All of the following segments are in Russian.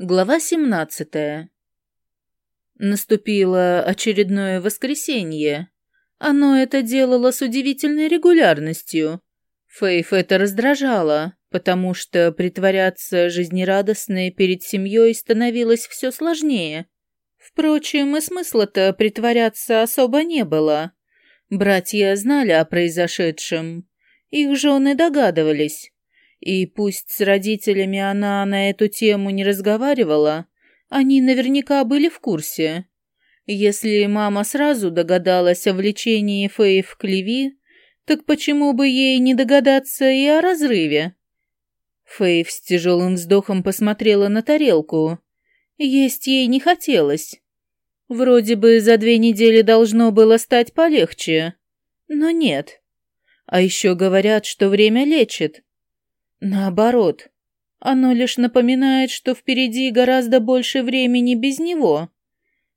Глава 17. Наступило очередное воскресенье. Оно это делало с удивительной регулярностью. Фейф это раздражало, потому что притворяться жизнерадостной перед семьей становилось все сложнее. Впрочем, и смысла-то притворяться особо не было. Братья знали о произошедшем. Их жены догадывались. И пусть с родителями она на эту тему не разговаривала, они наверняка были в курсе. Если мама сразу догадалась о влечении Фейв к Леви, так почему бы ей не догадаться и о разрыве? Фейв с тяжелым вздохом посмотрела на тарелку. Есть ей не хотелось. Вроде бы за две недели должно было стать полегче, но нет. А еще говорят, что время лечит. Наоборот, оно лишь напоминает, что впереди гораздо больше времени без него.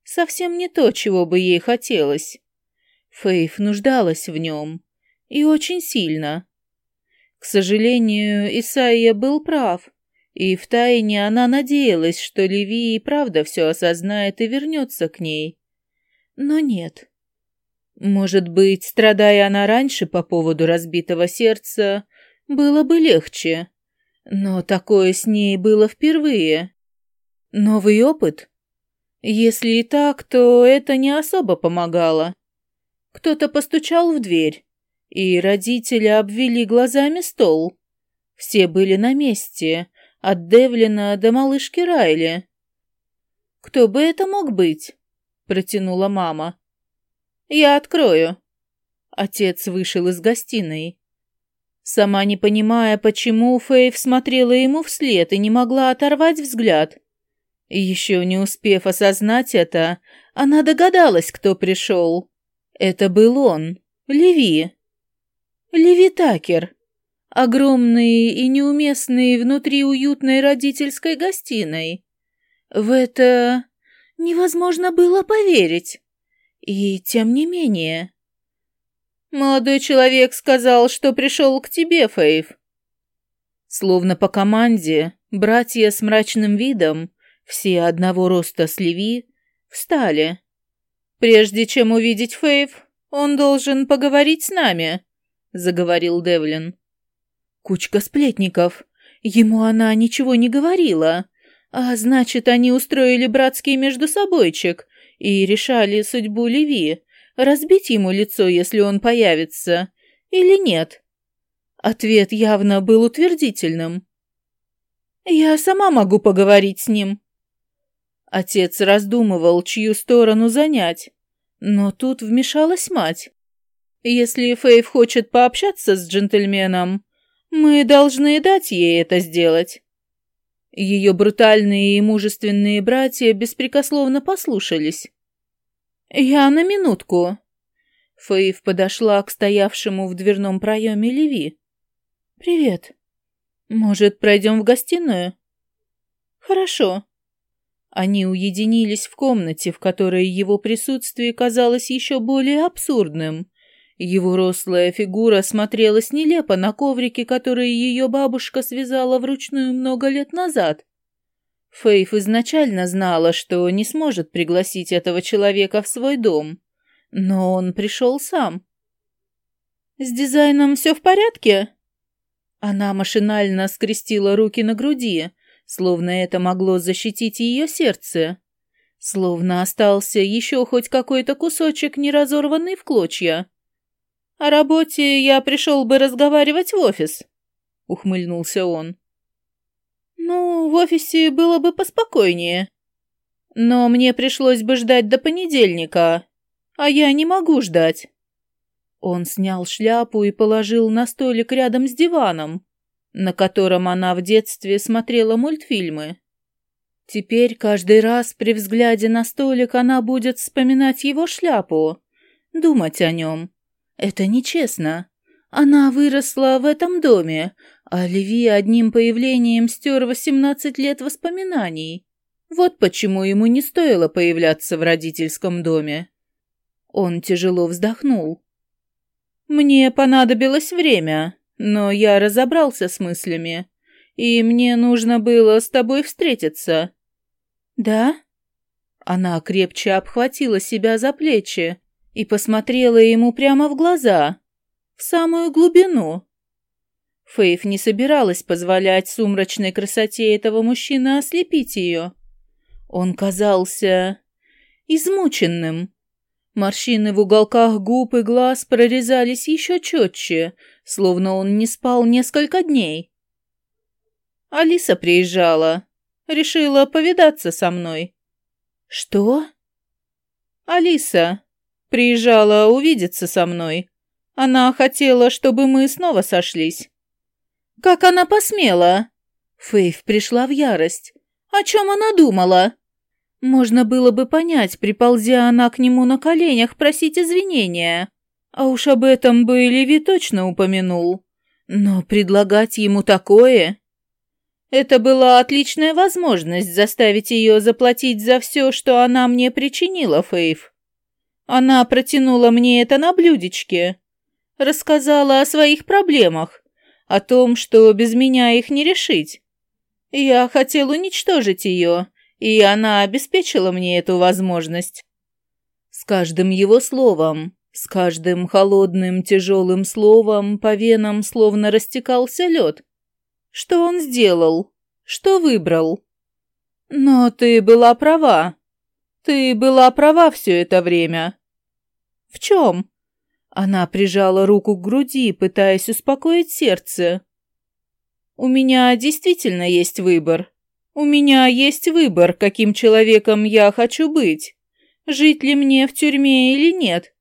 Совсем не то, чего бы ей хотелось. Фейф нуждалась в нем. И очень сильно. К сожалению, Исайя был прав. И втайне она надеялась, что Леви и правда все осознает и вернется к ней. Но нет. Может быть, страдая она раньше по поводу разбитого сердца, было бы легче. Но такое с ней было впервые. Новый опыт? Если и так, то это не особо помогало. Кто-то постучал в дверь, и родители обвели глазами стол. Все были на месте, от Девлина до малышки Райли. «Кто бы это мог быть?» — протянула мама. «Я открою». Отец вышел из гостиной. Сама не понимая, почему, Фейв смотрела ему вслед и не могла оторвать взгляд. Еще не успев осознать это, она догадалась, кто пришел. Это был он, Леви. Леви Такер. Огромный и неуместный внутри уютной родительской гостиной. В это невозможно было поверить. И тем не менее... «Молодой человек сказал, что пришел к тебе, Фейв». Словно по команде, братья с мрачным видом, все одного роста с Леви, встали. «Прежде чем увидеть Фейв, он должен поговорить с нами», — заговорил Девлин. Кучка сплетников. Ему она ничего не говорила. А значит, они устроили братский между собойчик и решали судьбу Леви, разбить ему лицо, если он появится, или нет? Ответ явно был утвердительным. «Я сама могу поговорить с ним». Отец раздумывал, чью сторону занять, но тут вмешалась мать. «Если Фейв хочет пообщаться с джентльменом, мы должны дать ей это сделать». Ее брутальные и мужественные братья беспрекословно послушались. «Я на минутку». Фейв подошла к стоявшему в дверном проеме Леви. «Привет. Может, пройдем в гостиную?» «Хорошо». Они уединились в комнате, в которой его присутствие казалось еще более абсурдным. Его рослая фигура смотрелась нелепо на коврике, который ее бабушка связала вручную много лет назад. Фейф изначально знала, что не сможет пригласить этого человека в свой дом, но он пришел сам. «С дизайном все в порядке?» Она машинально скрестила руки на груди, словно это могло защитить ее сердце. Словно остался еще хоть какой-то кусочек, не разорванный в клочья. «О работе я пришел бы разговаривать в офис», — ухмыльнулся он. Ну, в офисе было бы поспокойнее. Но мне пришлось бы ждать до понедельника, а я не могу ждать. Он снял шляпу и положил на столик рядом с диваном, на котором она в детстве смотрела мультфильмы. Теперь каждый раз при взгляде на столик она будет вспоминать его шляпу, думать о нем. Это нечестно. Она выросла в этом доме, а Леви одним появлением стер восемнадцать лет воспоминаний. Вот почему ему не стоило появляться в родительском доме. Он тяжело вздохнул. «Мне понадобилось время, но я разобрался с мыслями, и мне нужно было с тобой встретиться. Да? Она крепче обхватила себя за плечи и посмотрела ему прямо в глаза, в самую глубину. Фейв не собиралась позволять сумрачной красоте этого мужчины ослепить ее. Он казался измученным. Морщины в уголках губ и глаз прорезались еще четче, словно он не спал несколько дней. Алиса приезжала. Решила повидаться со мной. Что? Алиса приезжала увидеться со мной. Она хотела, чтобы мы снова сошлись. Как она посмела? Фейв пришла в ярость. О чем она думала? Можно было бы понять, приползя она к нему на коленях просить извинения. А уж об этом бы Леви точно упомянул. Но предлагать ему такое... Это была отличная возможность заставить ее заплатить за все, что она мне причинила, Фейв. Она протянула мне это на блюдечке. Рассказала о своих проблемах, о том, что без меня их не решить. Я хотел уничтожить ее, и она обеспечила мне эту возможность. С каждым его словом, с каждым холодным тяжелым словом по венам словно растекался лед. Что он сделал? Что выбрал? Но ты была права. Ты была права все это время. В чем? Она прижала руку к груди, пытаясь успокоить сердце. У меня действительно есть выбор. У меня есть выбор, каким человеком я хочу быть. Жить ли мне в тюрьме или нет?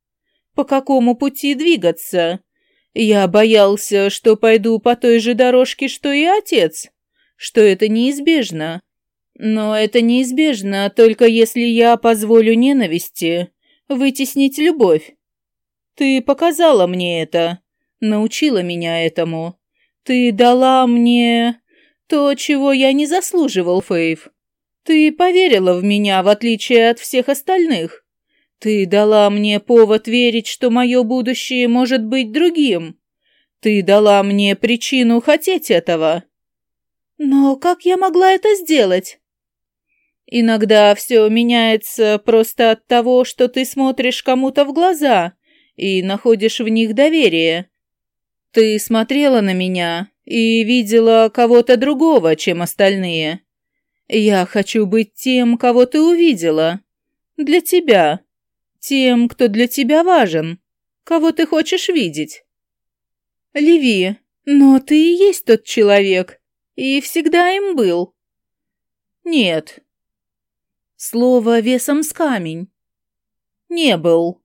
По какому пути двигаться? Я боялся, что пойду по той же дорожке, что и отец, что это неизбежно. Но это неизбежно, только если я позволю ненависти вытеснить любовь. Ты показала мне это, научила меня этому. Ты дала мне то, чего я не заслуживал, Фейв. Ты поверила в меня, в отличие от всех остальных. Ты дала мне повод верить, что мое будущее может быть другим. Ты дала мне причину хотеть этого. Но как я могла это сделать? Иногда все меняется просто от того, что ты смотришь кому-то в глаза и находишь в них доверие. Ты смотрела на меня и видела кого-то другого, чем остальные. Я хочу быть тем, кого ты увидела. Для тебя. Тем, кто для тебя важен, кого ты хочешь видеть. Леви, но ты и есть тот человек, и всегда им был. Нет. Слово весом с камень. Не был.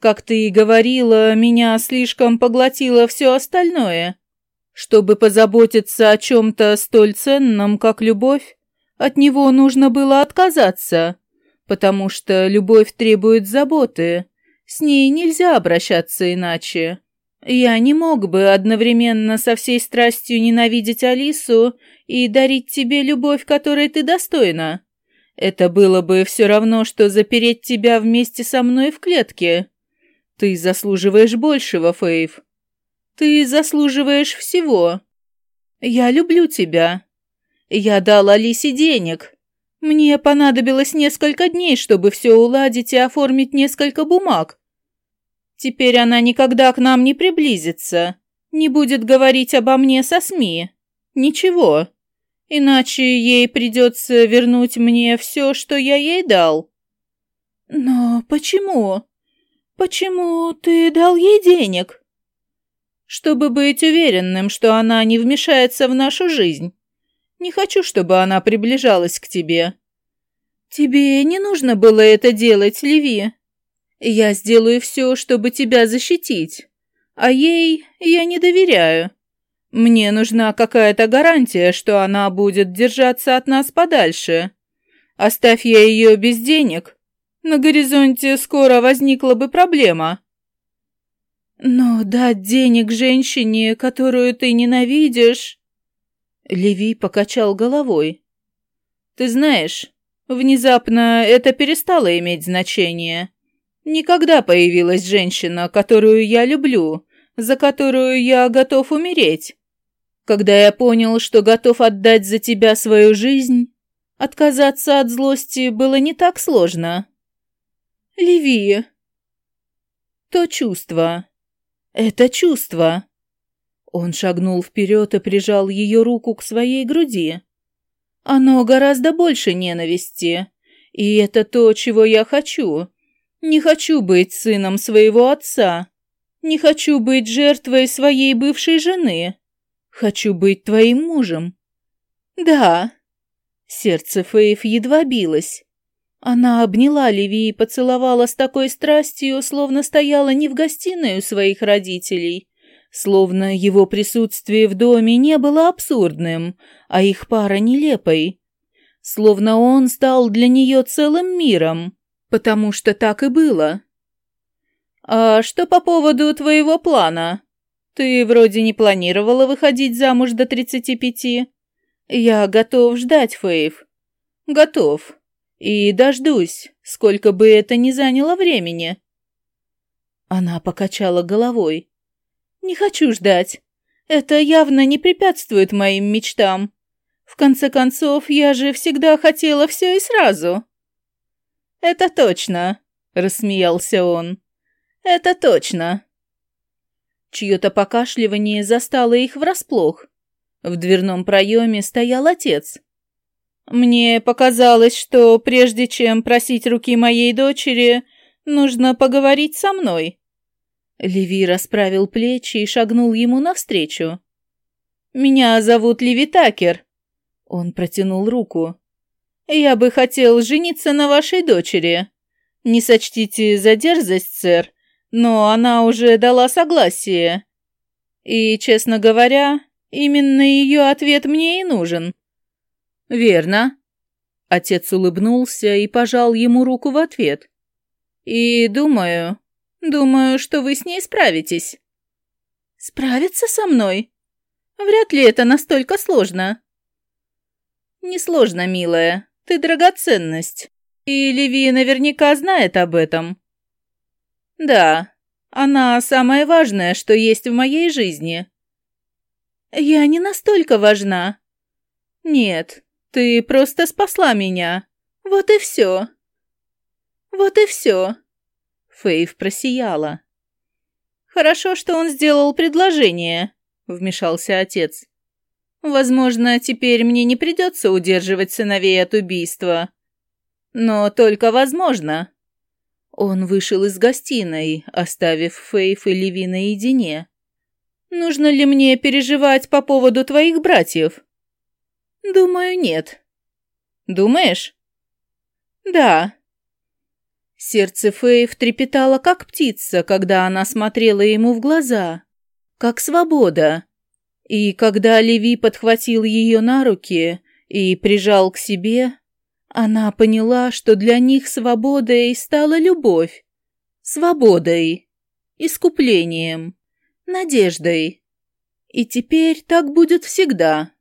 Как ты и говорила, меня слишком поглотило все остальное. Чтобы позаботиться о чем-то столь ценном, как любовь, от него нужно было отказаться потому что любовь требует заботы. С ней нельзя обращаться иначе. Я не мог бы одновременно со всей страстью ненавидеть Алису и дарить тебе любовь, которой ты достойна. Это было бы все равно, что запереть тебя вместе со мной в клетке. Ты заслуживаешь большего, Фейв. Ты заслуживаешь всего. Я люблю тебя. Я дал Алисе денег, мне понадобилось несколько дней, чтобы все уладить и оформить несколько бумаг. Теперь она никогда к нам не приблизится, не будет говорить обо мне со СМИ. Ничего. Иначе ей придется вернуть мне все, что я ей дал. Но почему? Почему ты дал ей денег? Чтобы быть уверенным, что она не вмешается в нашу жизнь. Не хочу, чтобы она приближалась к тебе. Тебе не нужно было это делать, Леви. Я сделаю все, чтобы тебя защитить. А ей я не доверяю. Мне нужна какая-то гарантия, что она будет держаться от нас подальше. Оставь я ее без денег. На горизонте скоро возникла бы проблема. Но дать денег женщине, которую ты ненавидишь... Леви покачал головой. «Ты знаешь, внезапно это перестало иметь значение. Никогда появилась женщина, которую я люблю, за которую я готов умереть. Когда я понял, что готов отдать за тебя свою жизнь, Отказаться от злости было не так сложно. Леви. То чувство. Это чувство. Он шагнул вперед и прижал ее руку к своей груди. Оно гораздо больше ненависти. И это то, чего я хочу. Не хочу быть сыном своего отца. Не хочу быть жертвой своей бывшей жены. Хочу быть твоим мужем. Да. Сердце Фейф едва билось. Она обняла Леви и поцеловала с такой страстью, словно стояла не в гостиной у своих родителей, словно его присутствие в доме не было абсурдным, а их пара нелепой, словно он стал для нее целым миром, потому что так и было. «А что по поводу твоего плана? Ты вроде не планировала выходить замуж до тридцати пяти. Я готов ждать, Фейв. Готов. И дождусь, сколько бы это ни заняло времени». Она покачала головой. «Не хочу ждать. Это явно не препятствует моим мечтам. В конце концов, я же всегда хотела все и сразу». «Это точно», — рассмеялся он. «Это точно». Чье-то покашливание застало их врасплох. В дверном проеме стоял отец. Мне показалось, что прежде чем просить руки моей дочери, нужно поговорить со мной. Леви расправил плечи и шагнул ему навстречу. «Меня зовут Леви Такер». Он протянул руку. «Я бы хотел жениться на вашей дочери. Не сочтите за дерзость, сэр, но она уже дала согласие. И, честно говоря, именно ее ответ мне и нужен». «Верно». Отец улыбнулся и пожал ему руку в ответ. «И думаю, думаю, что вы с ней справитесь». «Справиться со мной? Вряд ли это настолько сложно». «Несложно, милая. Ты драгоценность. И Леви наверняка знает об этом». «Да, она самое важное, что есть в моей жизни». «Я не настолько важна». «Нет, ты просто спасла меня. Вот и все. Вот и все. Фейв просияла. Хорошо, что он сделал предложение, вмешался отец. Возможно, теперь мне не придется удерживать сыновей от убийства. Но только возможно. Он вышел из гостиной, оставив Фейв и Леви наедине. «Нужно ли мне переживать по поводу твоих братьев?» «Думаю, нет». «Думаешь?» «Да». Сердце Фейв трепетало, как птица, когда она смотрела ему в глаза. Как свобода. И когда Леви подхватил ее на руки и прижал к себе, она поняла, что для них свободой стала любовь. Свободой. Искуплением. Надеждой. И теперь так будет всегда.